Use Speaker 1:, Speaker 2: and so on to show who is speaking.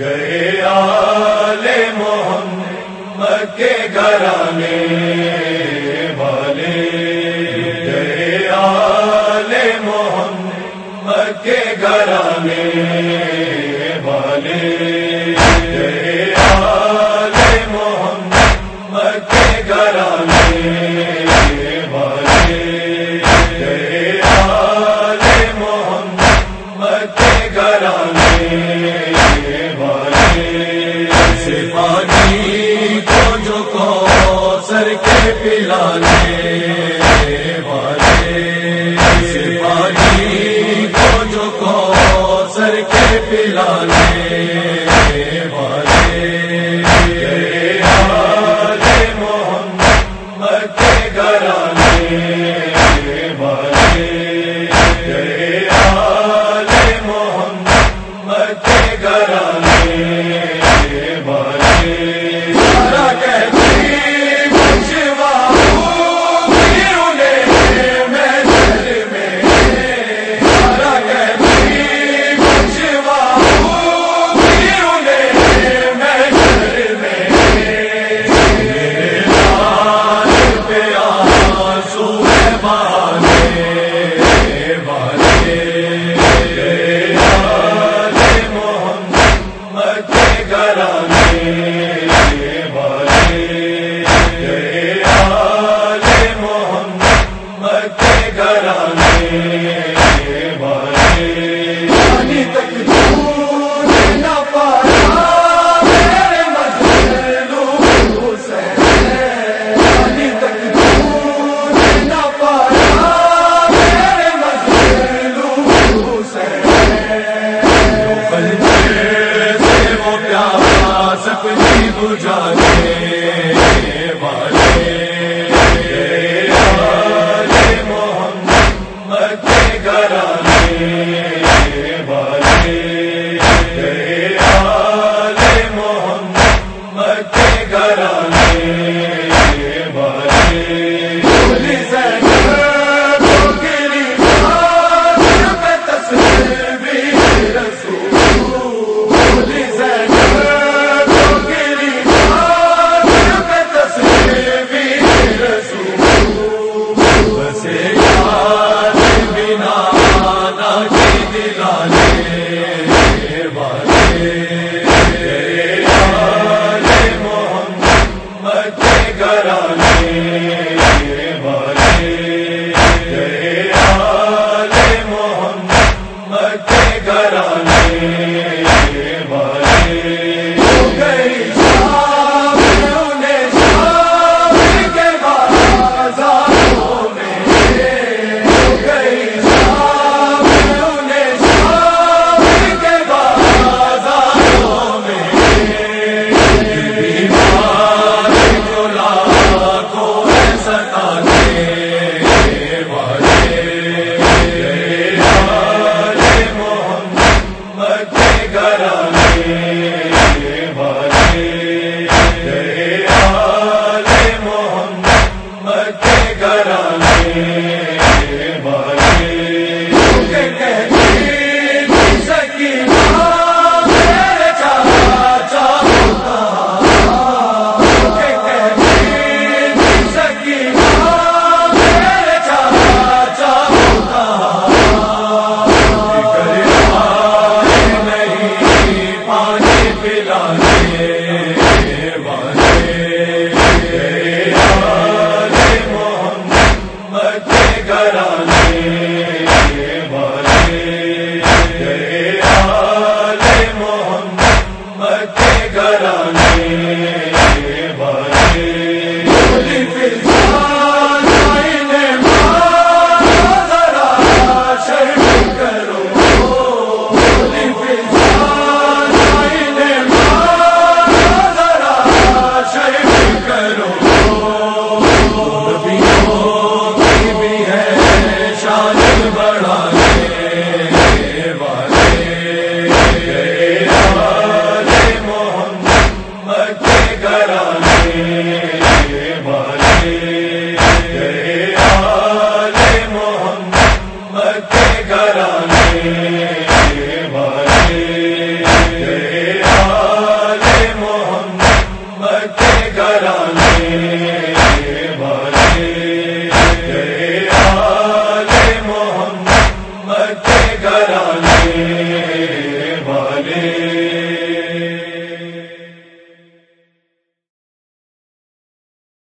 Speaker 1: گئے آل محمد کے گھرانے، والے گئے آل محمد کے گھرانے، والے گئے آل محمد کے گھرانے پانی پلانے